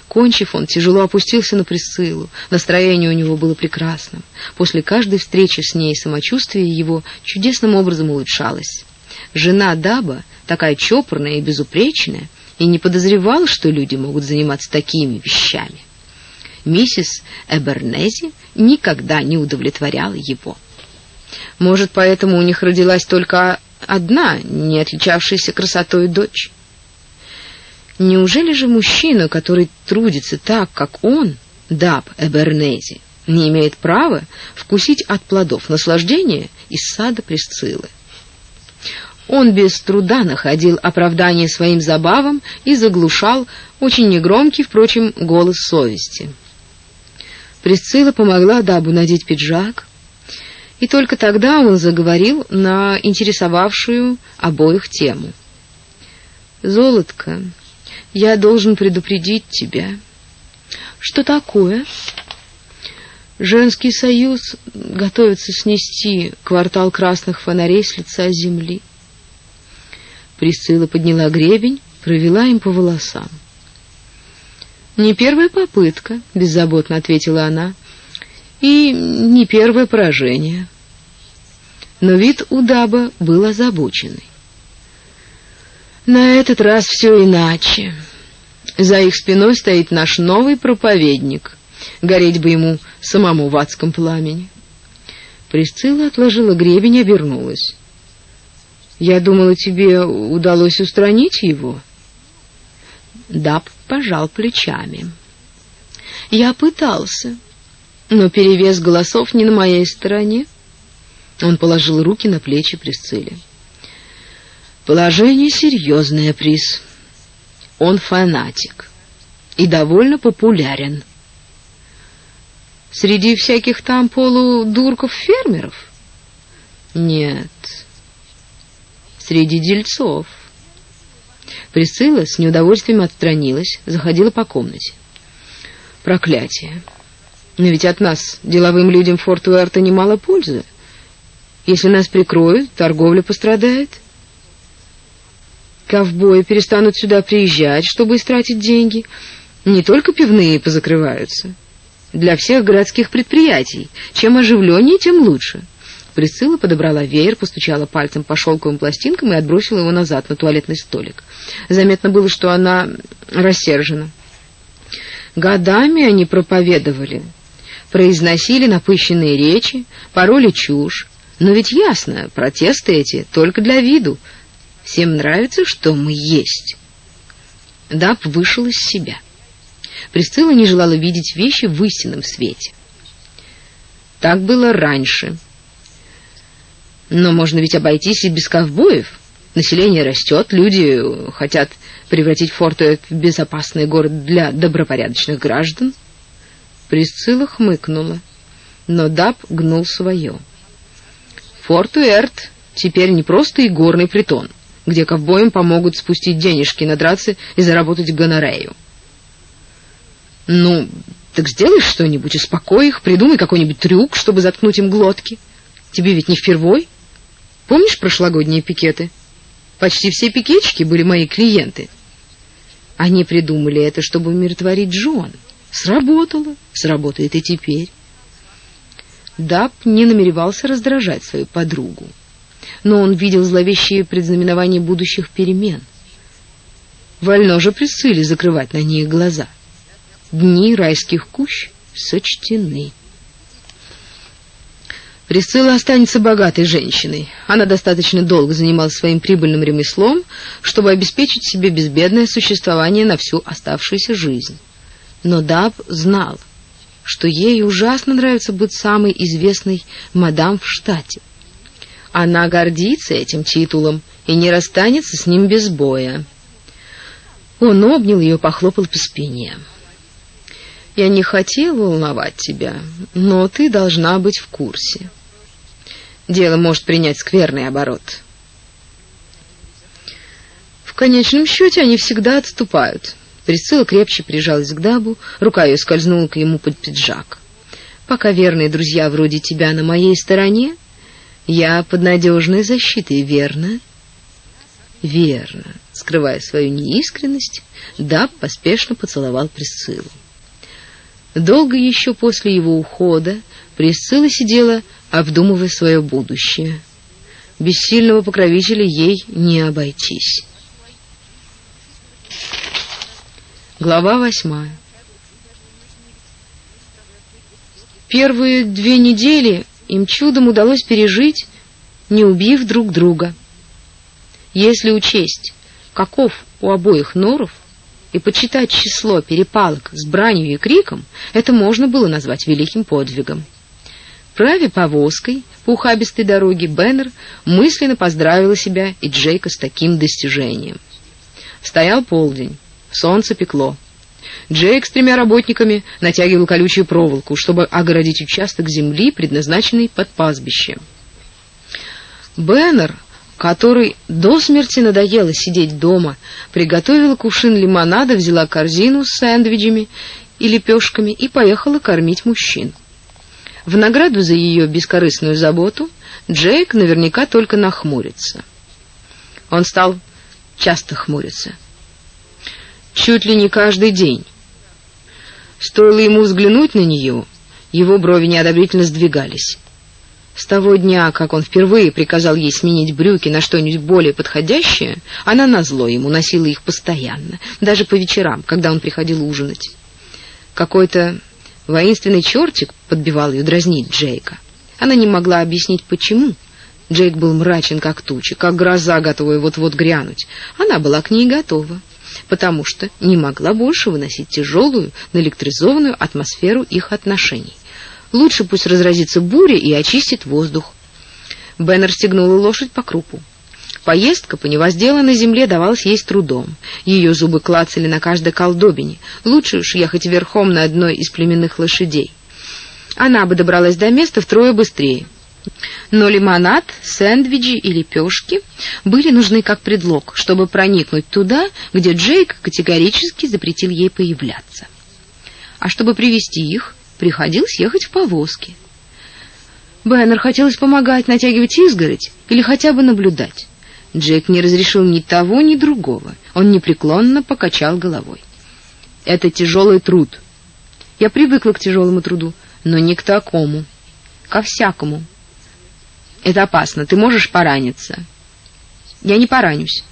Кончив, он тяжело опустился на Присциллу. Настроение у него было прекрасным. После каждой встречи с ней самочувствие его чудесным образом улучшалось. Жена Даба, такая чопорная и безупречная, и не подозревала, что люди могут заниматься такими вещами. Миссис Эбернези никогда не удовлетворяла его. Может, поэтому у них родилась только одна, не отличавшаяся красотой дочь. Неужели же мужчина, который трудится так, как он, Даб Эбернези, не имеет права вкусить от плодов наслаждения из сада Присциллы? Он без труда находил оправдание своим забавам и заглушал очень негромкий, впрочем, голос совести. Присцилла помогла Дабу надеть пиджак, и только тогда он заговорил на интересовавшую обоих тему. «Золотко, я должен предупредить тебя». «Что такое?» «Женский союз готовится снести квартал красных фонарей с лица земли». Присцилла подняла гребень, провела им по волосам. «Не первая попытка», — беззаботно ответила она, и не первое поражение. Но вид у Даба был озабоченный. На этот раз все иначе. За их спиной стоит наш новый проповедник. Гореть бы ему самому в адском пламени. Присцилла отложила гребень и обернулась. «Я думала, тебе удалось устранить его?» Даб пожал плечами. «Я пытался но перевес голосов не на моей стороне. Он положил руки на плечи Присцилле. Положение серьезное, Прис. Он фанатик и довольно популярен. Среди всяких там полудурков-фермеров? Нет. Среди дельцов. Присцилла с неудовольствием отстранилась, заходила по комнате. Проклятие. Но ведь от нас, деловым людям Форт-Уэрта, немало пользы. Если нас прикроют, торговля пострадает. Ковбои перестанут сюда приезжать, чтобы истратить деньги. Не только пивные позакрываются. Для всех городских предприятий. Чем оживленнее, тем лучше. Присыла подобрала веер, постучала пальцем по шелковым пластинкам и отбросила его назад на туалетный столик. Заметно было, что она рассержена. Годами они проповедовали, произносили напыщенные речи, пароли чушь. Но ведь ясно, протесты эти только для виду. Всем нравится, что мы есть. Даб вышел из себя. Присцилла не желала видеть вещи в истинном свете. Так было раньше. Но можно ведь обойтись и без ковбоев. Население растет, люди хотят превратить Фортуэт в безопасный город для добропорядочных граждан. Присцилла хмыкнула, но Даб гнул свое. Форт-Уэрт теперь не просто игорный притон, где ковбоям помогут спустить денежки, надраться и заработать гонорею. Ну, так сделай что-нибудь, успокой их, придумай какой-нибудь трюк, чтобы заткнуть им глотки. Тебе ведь не впервой. Помнишь прошлогодние пикеты? Почти все пикетчики были мои клиенты. Они придумали это, чтобы умиротворить Джон. Сработало, сработает и теперь. Даб не намеревался раздражать свою подругу, но он видел зловещие предзнаменования будущих перемен. Вольно же Присцилле закрывать на них глаза. Дни райских кущ сочтены. Присцилла останется богатой женщиной. Она достаточно долго занималась своим прибыльным ремеслом, чтобы обеспечить себе безбедное существование на всю оставшуюся жизнь. Но Даб знал, что ей ужасно нравится быть самой известной мадам в штате. Она гордится этим титулом и не расстанется с ним без боя. Он обнял ее, похлопал по спине. Я не хотел волновать тебя, но ты должна быть в курсе. Дело может принять скверный оборот. В конечном счете они всегда отступают. Присцилла крепче прижалась к Дабу, рука ее скользнула к ему под пиджак. Пока верные друзья вроде тебя на моей стороне, я под надежной защитой, верно? Верно. Скрывая свою неискренность, Даб поспешно поцеловал Присциллу. Долго еще после его ухода Присцилла сидела, обдумывая свое будущее. Без сильного покровителя ей не обойтись. Глава восьмая. Первые две недели им чудом удалось пережить, не убив друг друга. Если учесть, каков у обоих норов, и почитать число перепалок с бранью и криком, это можно было назвать великим подвигом. Праве повозкой по ухабистой дороге Беннер мысленно поздравила себя и Джейка с таким достижением. Стоял полдень, солнце пекло. Джейк с тремя работниками натягивал колючую проволоку, чтобы огородить участок земли, предназначенный под пастбище. Беннер которой до смерти надоело сидеть дома, приготовила кувшин лимонада, взяла корзину с сэндвичами и лепешками и поехала кормить мужчин. В награду за ее бескорыстную заботу Джейк наверняка только нахмурится. Он стал часто хмуриться. Чуть ли не каждый день. Стоило ему взглянуть на нее, его брови неодобрительно сдвигались. С того дня, как он впервые приказал ей сменить брюки на что-нибудь более подходящее, она назло ему носила их постоянно, даже по вечерам, когда он приходил ужинать. Какой-то воинственный чертик подбивал ее дразнить Джейка. Она не могла объяснить, почему. Джейк был мрачен, как туча, как гроза, готовая вот-вот грянуть. Она была к ней готова, потому что не могла больше выносить тяжелую, наэлектризованную атмосферу их отношений. Лучше пусть разразится буря и очистит воздух. Беннер стегнула лошадь по крупу. Поездка по невозделанной земле давалась ей с трудом. Ее зубы клацали на каждой колдобине. Лучше уж ехать верхом на одной из племенных лошадей. Она бы добралась до места втрое быстрее. Но лимонад, сэндвичи и лепешки были нужны как предлог, чтобы проникнуть туда, где Джейк категорически запретил ей появляться. А чтобы привести их, приходилось ехать в повозке. Бэннер хотелось помогать натягивать изгородь или хотя бы наблюдать. Джек не разрешил ни того, ни другого. Он непреклонно покачал головой. Это тяжелый труд. Я привыкла к тяжелому труду, но не к такому, ко всякому. Это опасно, ты можешь пораниться. Я не поранюсь.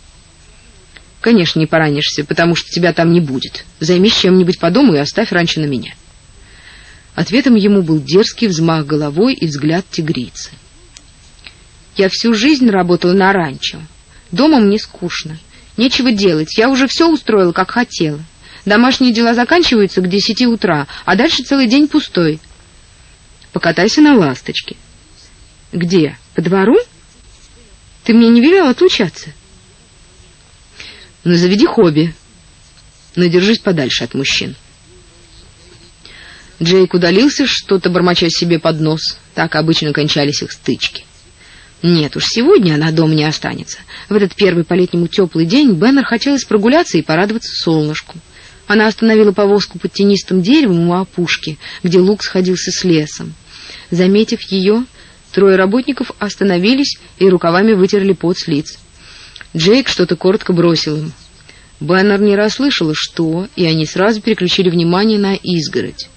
Конечно, не поранишься, потому что тебя там не будет. Займись чем-нибудь по дому и оставь раньше на меня. Ответом ему был дерзкий взмах головой и взгляд тигрицы. Я всю жизнь работала на ранчо. Дома мне скучно. Нечего делать. Я уже все устроила, как хотела. Домашние дела заканчиваются к десяти утра, а дальше целый день пустой. Покатайся на ласточке. Где? По двору? Ты мне не велела отлучаться? Ну, заведи хобби. Но держись подальше от мужчин. Джейк удалился, что-то бормоча себе под нос. Так обычно кончались их стычки. Нет уж, сегодня она дома не останется. В этот первый по-летнему теплый день Беннер хотелось прогуляться и порадоваться солнышку. Она остановила повозку под тенистым деревом у опушки, где луг сходился с лесом. Заметив ее, трое работников остановились и рукавами вытерли пот с лиц. Джейк что-то коротко бросил им. Беннер не расслышала, что, и они сразу переключили внимание на изгородь.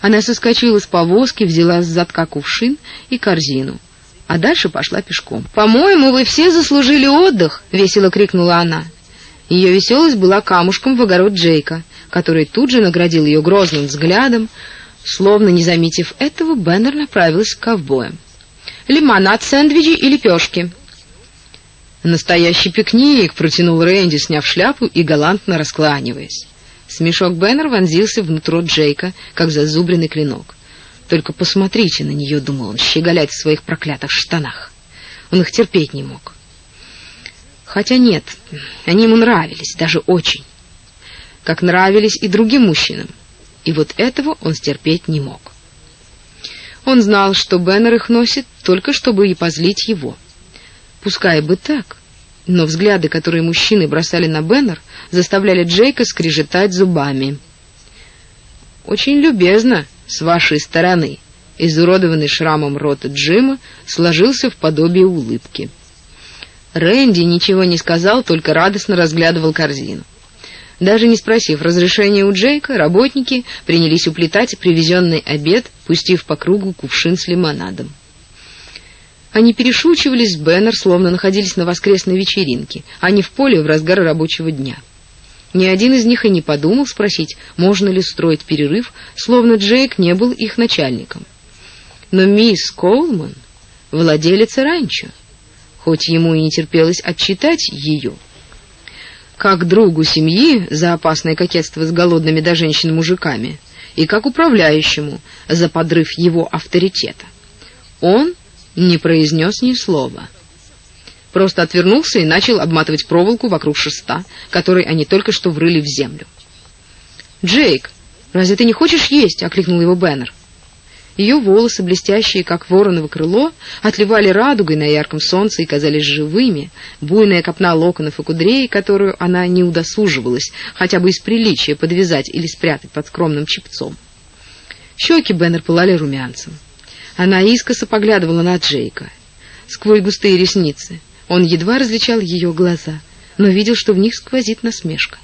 Она соскочила с повозки, взяла с задка кувшин и корзину, а дальше пошла пешком. «По-моему, вы все заслужили отдых!» — весело крикнула она. Ее веселость была камушком в огород Джейка, который тут же наградил ее грозным взглядом, словно не заметив этого, Беннер направилась к ковбоям. «Лимонад, сэндвичи и лепешки!» «Настоящий пикник!» — протянул Рэнди, сняв шляпу и галантно раскланиваясь. Смешок Беннер вонзился внутрь Джейка, как зазубренный клинок. «Только посмотрите на нее», — думал он, щеголять в своих проклятых штанах. Он их терпеть не мог. Хотя нет, они ему нравились, даже очень. Как нравились и другим мужчинам. И вот этого он стерпеть не мог. Он знал, что Беннер их носит только чтобы и позлить его. Пускай бы так, но взгляды, которые мужчины бросали на Беннер, заставляли Джейка скрежетать зубами. Очень любезно с вашей стороны. Изуродованный шрамом рот Джима сложился в подобие улыбки. Рэнди ничего не сказал, только радостно разглядывал корзину. Даже не спросив разрешения у Джейка, работники принялись уплетать привезенный обед, пустив по кругу кувшин с лимонадом. Они перешучивались с Беннер, словно находились на воскресной вечеринке, а не в поле в разгар рабочего дня. Ни один из них и не подумал спросить, можно ли строить перерыв, словно Джейк не был их начальником. Но мисс Колман — владелица ранчо, хоть ему и не терпелось отчитать ее. Как другу семьи за опасное кокетство с голодными до женщин мужиками, и как управляющему за подрыв его авторитета. Он не произнес ни слова. Просто отвернулся и начал обматывать проволоку вокруг шеста, который они только что врыли в землю. «Джейк, разве ты не хочешь есть?» — окликнул его Беннер. Ее волосы, блестящие, как вороново крыло, отливали радугой на ярком солнце и казались живыми. Буйная копна локонов и кудрей, которую она не удосуживалась хотя бы из приличия подвязать или спрятать под скромным чепцом. Щеки Беннер пылали румянцем. Она искоса поглядывала на Джейка. Сквозь густые ресницы он едва различал ее глаза, но видел, что в них сквозит насмешка.